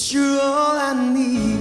but you're all I need.